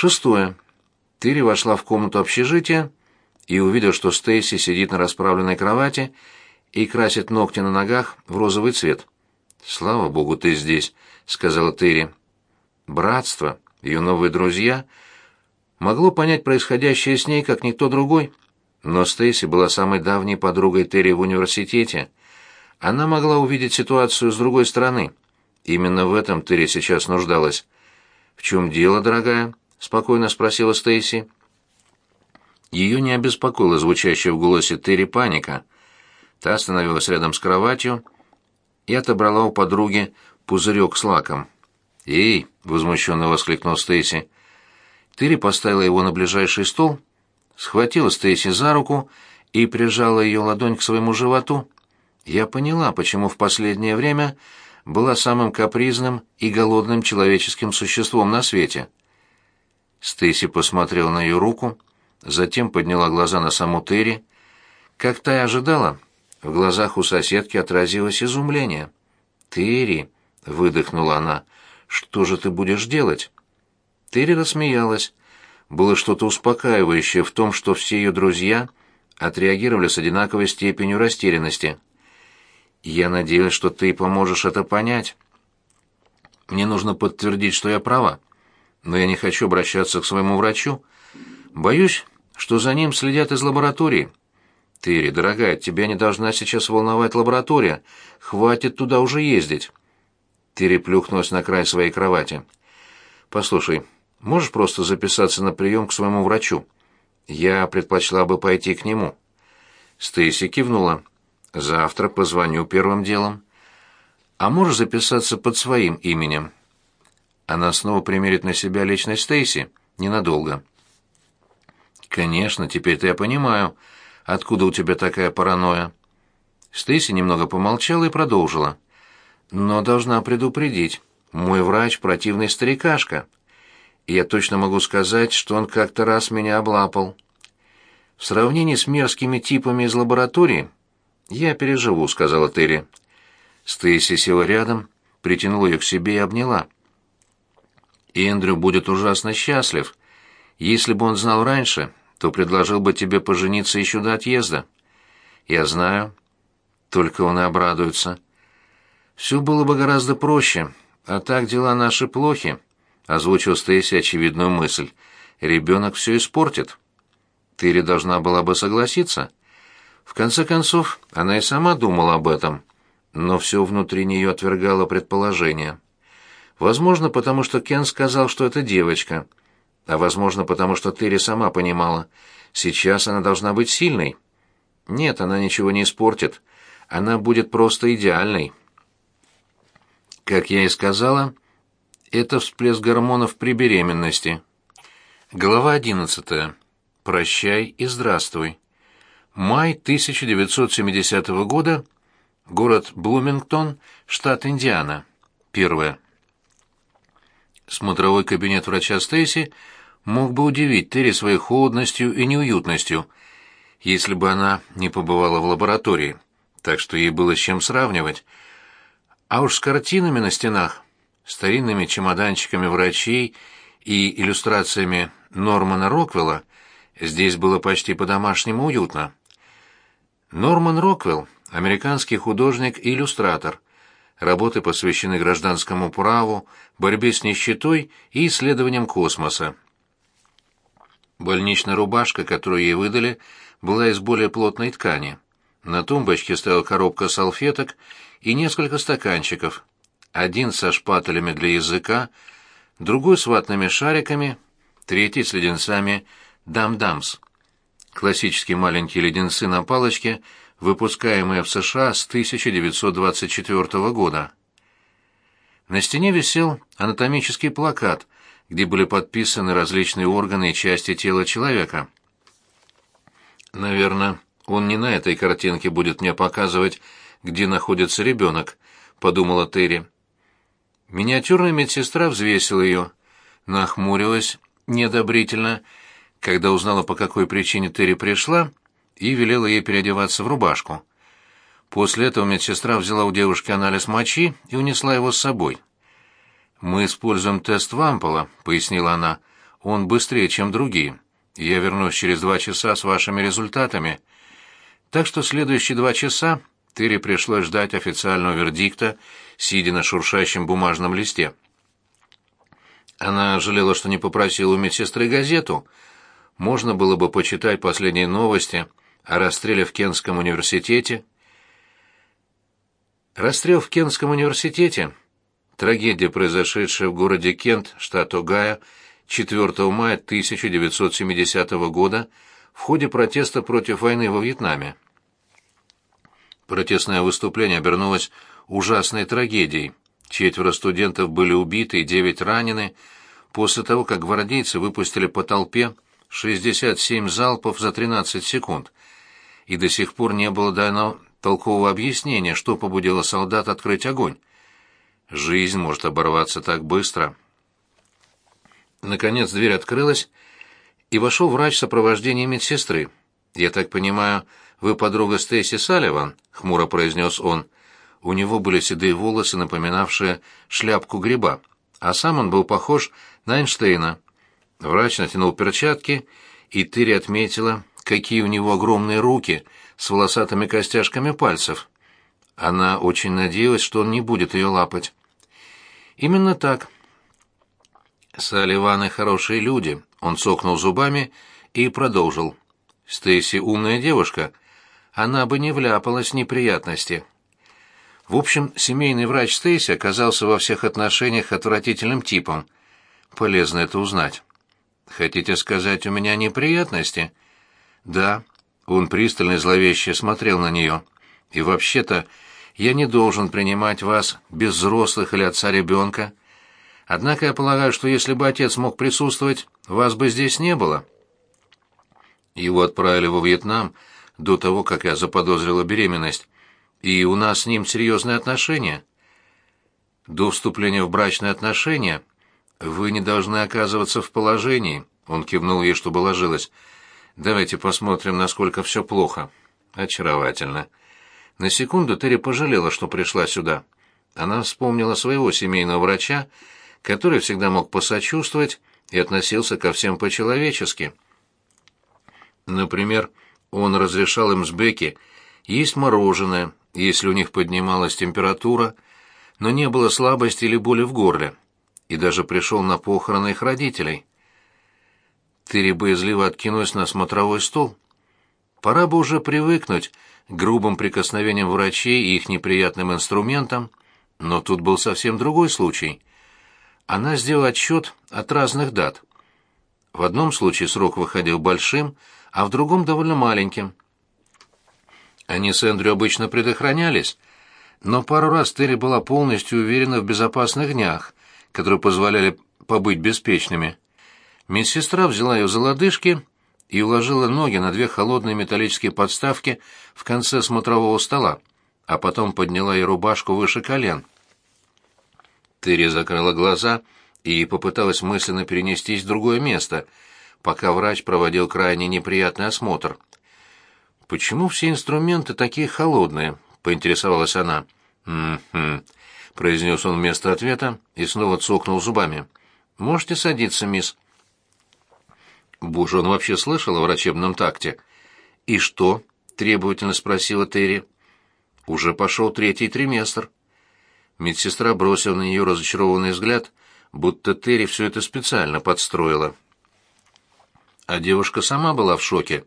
Шестое. Терри вошла в комнату общежития и увидела, что Стейси сидит на расправленной кровати и красит ногти на ногах в розовый цвет. «Слава богу, ты здесь», — сказала Терри. Братство, ее новые друзья, могло понять происходящее с ней, как никто другой. Но Стейси была самой давней подругой Терри в университете. Она могла увидеть ситуацию с другой стороны. Именно в этом Терри сейчас нуждалась. «В чем дело, дорогая?» — спокойно спросила Стейси. Ее не обеспокоила звучащая в голосе Терри паника. Та остановилась рядом с кроватью и отобрала у подруги пузырек с лаком. «Эй!» — возмущенно воскликнул Стейси. Терри поставила его на ближайший стол, схватила Стейси за руку и прижала ее ладонь к своему животу. Я поняла, почему в последнее время была самым капризным и голодным человеческим существом на свете. Стейси посмотрела на ее руку, затем подняла глаза на саму Терри. Как та и ожидала, в глазах у соседки отразилось изумление. «Терри!» — выдохнула она. «Что же ты будешь делать?» Терри рассмеялась. Было что-то успокаивающее в том, что все ее друзья отреагировали с одинаковой степенью растерянности. «Я надеюсь, что ты поможешь это понять. Мне нужно подтвердить, что я права но я не хочу обращаться к своему врачу. Боюсь, что за ним следят из лаборатории. Терри, дорогая, тебя не должна сейчас волновать лаборатория. Хватит туда уже ездить. Терри плюхнулась на край своей кровати. Послушай, можешь просто записаться на прием к своему врачу? Я предпочла бы пойти к нему. Стейси кивнула. Завтра позвоню первым делом. А можешь записаться под своим именем? Она снова примерит на себя личность Стейси ненадолго. Конечно, теперь-то я понимаю, откуда у тебя такая паранойя. Стейси немного помолчала и продолжила. Но должна предупредить, мой врач противный старикашка. Я точно могу сказать, что он как-то раз меня облапал. В сравнении с мерзкими типами из лаборатории я переживу, сказала Терри. Стейси села рядом, притянула ее к себе и обняла. Эндрю будет ужасно счастлив. Если бы он знал раньше, то предложил бы тебе пожениться еще до отъезда. Я знаю. Только он и обрадуется. Все было бы гораздо проще, а так дела наши плохи, озвучил Стейси очевидную мысль. Ребенок все испортит. Тыри должна была бы согласиться. В конце концов, она и сама думала об этом, но все внутри нее отвергало предположение. Возможно, потому что Кен сказал, что это девочка. А возможно, потому что Терри сама понимала. Сейчас она должна быть сильной. Нет, она ничего не испортит. Она будет просто идеальной. Как я и сказала, это всплеск гормонов при беременности. Глава 11. Прощай и здравствуй. Май 1970 года. Город Блумингтон, штат Индиана. Первое. Смотровой кабинет врача Стейси мог бы удивить Терри своей холодностью и неуютностью, если бы она не побывала в лаборатории, так что ей было с чем сравнивать. А уж с картинами на стенах, старинными чемоданчиками врачей и иллюстрациями Нормана Роквелла здесь было почти по-домашнему уютно. Норман Роквелл — американский художник и иллюстратор — Работы посвящены гражданскому праву, борьбе с нищетой и исследованиям космоса. Больничная рубашка, которую ей выдали, была из более плотной ткани. На тумбочке стояла коробка салфеток и несколько стаканчиков. Один со шпателями для языка, другой с ватными шариками, третий с леденцами «Дам-Дамс». Классические маленькие леденцы на палочке – выпускаемые в США с 1924 года. На стене висел анатомический плакат, где были подписаны различные органы и части тела человека. Наверное, он не на этой картинке будет мне показывать, где находится ребенок, подумала Терри. Миниатюрная медсестра взвесила ее, нахмурилась неодобрительно, когда узнала, по какой причине Терри пришла, и велела ей переодеваться в рубашку. После этого медсестра взяла у девушки анализ мочи и унесла его с собой. «Мы используем тест Вампола», — пояснила она. он быстрее, чем другие. Я вернусь через два часа с вашими результатами. Так что следующие два часа Терри пришлось ждать официального вердикта, сидя на шуршащем бумажном листе. Она жалела, что не попросила у медсестры газету. Можно было бы почитать последние новости о расстреле в Кентском университете. Расстрел в Кентском университете – трагедия, произошедшая в городе Кент, штат Огайо, 4 мая 1970 года в ходе протеста против войны во Вьетнаме. Протестное выступление обернулось ужасной трагедией. Четверо студентов были убиты и девять ранены после того, как гвардейцы выпустили по толпе 67 залпов за 13 секунд. И до сих пор не было дано толкового объяснения, что побудило солдат открыть огонь. Жизнь может оборваться так быстро. Наконец дверь открылась, и вошел врач в сопровождении медсестры. «Я так понимаю, вы подруга Стейси Салливан?» — хмуро произнес он. У него были седые волосы, напоминавшие шляпку гриба, а сам он был похож на Эйнштейна. Врач натянул перчатки, и Тыри отметила, какие у него огромные руки с волосатыми костяшками пальцев. Она очень надеялась, что он не будет ее лапать. Именно так. Салливаны хорошие люди. Он цокнул зубами и продолжил. Стейси умная девушка. Она бы не вляпалась в неприятности. В общем, семейный врач Стейси оказался во всех отношениях отвратительным типом. Полезно это узнать. Хотите сказать, у меня неприятности? Да. Он пристально и зловеще смотрел на нее. И вообще-то, я не должен принимать вас без взрослых или отца ребенка. Однако я полагаю, что если бы отец мог присутствовать, вас бы здесь не было. Его отправили во Вьетнам до того, как я заподозрила беременность, и у нас с ним серьезные отношения. До вступления в брачные отношения вы не должны оказываться в положении, он кивнул ей, чтобы ложилась. Давайте посмотрим, насколько все плохо. Очаровательно. На секунду Терри пожалела, что пришла сюда. Она вспомнила своего семейного врача, который всегда мог посочувствовать и относился ко всем по-человечески. Например, он разрешал им с Бекки есть мороженое, если у них поднималась температура, но не было слабости или боли в горле, и даже пришел на похороны их родителей. Тыри боязливо откинулась на смотровой стол. Пора бы уже привыкнуть к грубым прикосновениям врачей и их неприятным инструментам, но тут был совсем другой случай она сделала отсчет от разных дат. В одном случае срок выходил большим, а в другом довольно маленьким. Они с Эндрю обычно предохранялись, но пару раз Терри была полностью уверена в безопасных днях, которые позволяли побыть беспечными. Медсестра взяла ее за лодыжки и уложила ноги на две холодные металлические подставки в конце смотрового стола, а потом подняла ей рубашку выше колен. Терри закрыла глаза и попыталась мысленно перенестись в другое место, пока врач проводил крайне неприятный осмотр. «Почему все инструменты такие холодные?» — поинтересовалась она. «М-м-м», произнес он вместо ответа и снова цокнул зубами. «Можете садиться, мисс». Боже, он вообще слышал о врачебном такте. «И что?» — требовательно спросила Терри. «Уже пошел третий триместр». Медсестра бросила на нее разочарованный взгляд, будто Терри все это специально подстроила. А девушка сама была в шоке.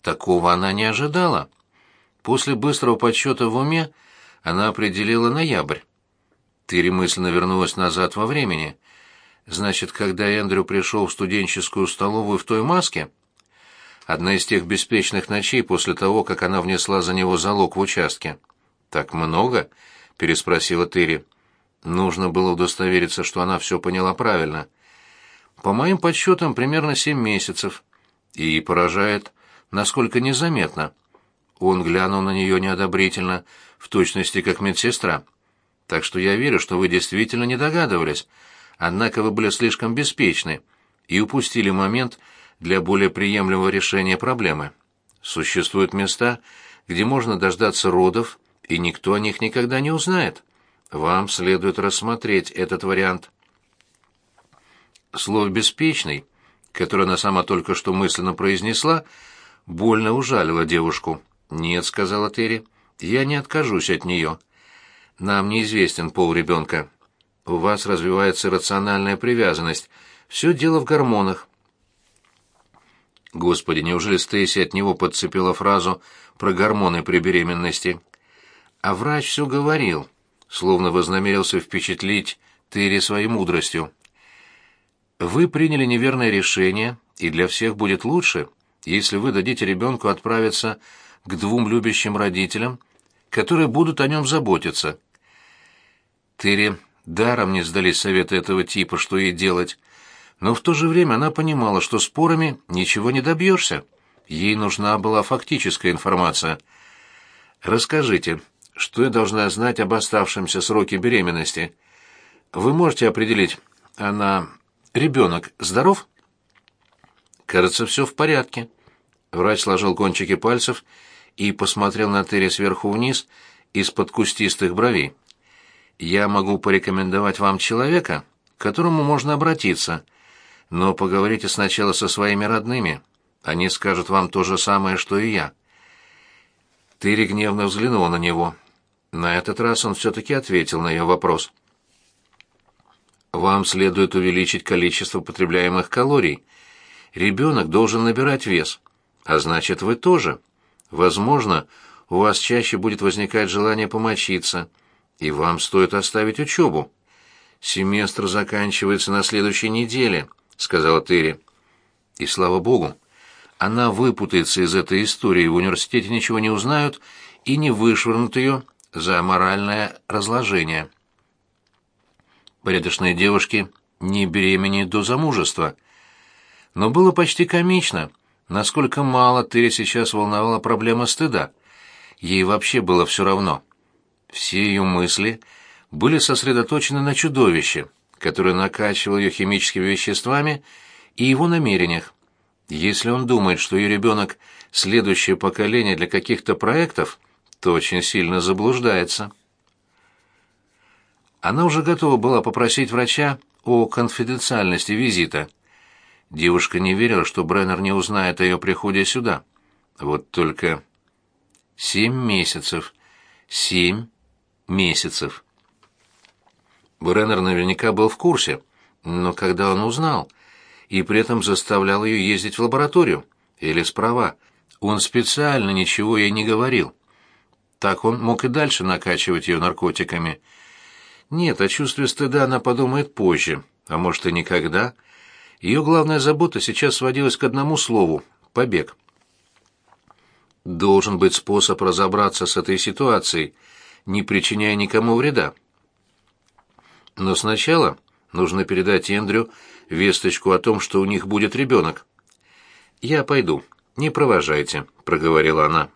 Такого она не ожидала. После быстрого подсчета в уме она определила ноябрь. Терри мысленно вернулась назад во времени. Значит, когда Эндрю пришел в студенческую столовую в той маске? Одна из тех беспечных ночей после того, как она внесла за него залог в участке. Так много? — переспросила Терри. Нужно было удостовериться, что она все поняла правильно. По моим подсчетам, примерно семь месяцев. И поражает, насколько незаметно. Он глянул на нее неодобрительно, в точности как медсестра. Так что я верю, что вы действительно не догадывались. Однако вы были слишком беспечны и упустили момент для более приемлемого решения проблемы. Существуют места, где можно дождаться родов и никто о них никогда не узнает. Вам следует рассмотреть этот вариант. Слово «беспечный» которую она сама только что мысленно произнесла, больно ужалила девушку. «Нет», — сказала Терри, — «я не откажусь от нее. Нам неизвестен пол ребенка. У вас развивается рациональная привязанность. Все дело в гормонах». Господи, неужели Стейси от него подцепила фразу про гормоны при беременности? А врач все говорил, словно вознамерился впечатлить Терри своей мудростью. Вы приняли неверное решение, и для всех будет лучше, если вы дадите ребенку отправиться к двум любящим родителям, которые будут о нем заботиться. Терри даром не сдались советы этого типа, что ей делать, но в то же время она понимала, что спорами ничего не добьешься. Ей нужна была фактическая информация. «Расскажите, что я должна знать об оставшемся сроке беременности? Вы можете определить, она Ребенок здоров? Кажется, все в порядке. Врач сложил кончики пальцев и посмотрел на Терри сверху вниз из-под кустистых бровей. Я могу порекомендовать вам человека, к которому можно обратиться, но поговорите сначала со своими родными. Они скажут вам то же самое, что и я. Терри гневно взглянула на него. На этот раз он все-таки ответил на ее вопрос. — вам следует увеличить количество потребляемых калорий. Ребенок должен набирать вес, а значит, вы тоже. Возможно, у вас чаще будет возникать желание помочиться, и вам стоит оставить учебу. Семестр заканчивается на следующей неделе, сказала Терри. И слава богу, она выпутается из этой истории, в университете ничего не узнают и не вышвырнут ее за моральное разложение порядочные девушки не беременеют до замужества. Но было почти комично, насколько мало Терри сейчас волновала проблема стыда. Ей вообще было все равно. Все ее мысли были сосредоточены на чудовище, которое накачивало ее химическими веществами и его намерениях. Если он думает, что ее ребенок — следующее поколение для каких-то проектов, то очень сильно заблуждается. Она уже готова была попросить врача о конфиденциальности визита. Девушка не верила, что Бреннер не узнает о ее приходе сюда. Вот только семь месяцев. Семь месяцев. Бреннер наверняка был в курсе, но когда он узнал, и при этом заставлял ее ездить в лабораторию, или справа, он специально ничего ей не говорил. Так он мог и дальше накачивать ее наркотиками – нет, о чувстве стыда она подумает позже, а может и никогда. Ее главная забота сейчас сводилась к одному слову — побег. Должен быть способ разобраться с этой ситуацией, не причиняя никому вреда. Но сначала нужно передать Эндрю весточку о том, что у них будет ребенок. «Я пойду, не провожайте», — проговорила она.